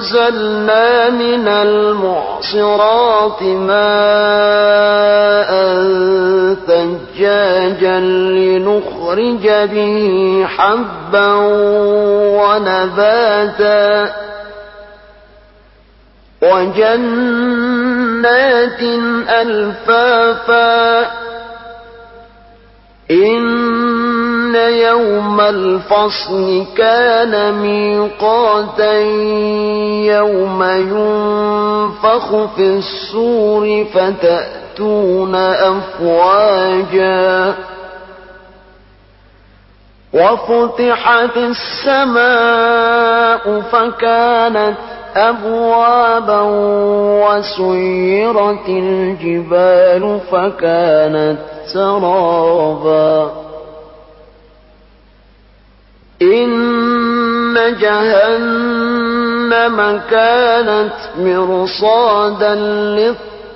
وأنزلنا من المعصرات ماء ثجاجا لنخرج به حبا ونباتا وجنات ألفافا إن يوم الفصل كان ميقاتا يوم ينفخ في السور فتأتون أفواجا وفتحت السماء فكانت أبوابا وسيرت الجبال فكانت سرابا إن جهنم كانت مرصادا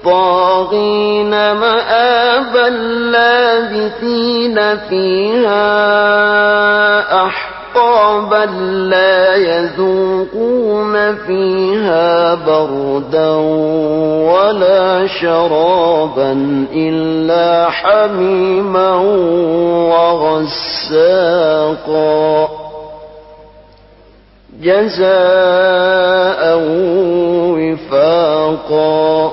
للطاغين مآبا لابثين فيها أحقابا لا يذوقون فيها بردا ولا شرابا إلا حميما وغساقا جزاء وفاقا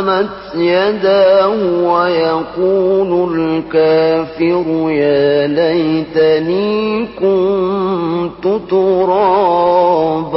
قدمت يداه ويقول الكافر يا ليتني كنت ترابا.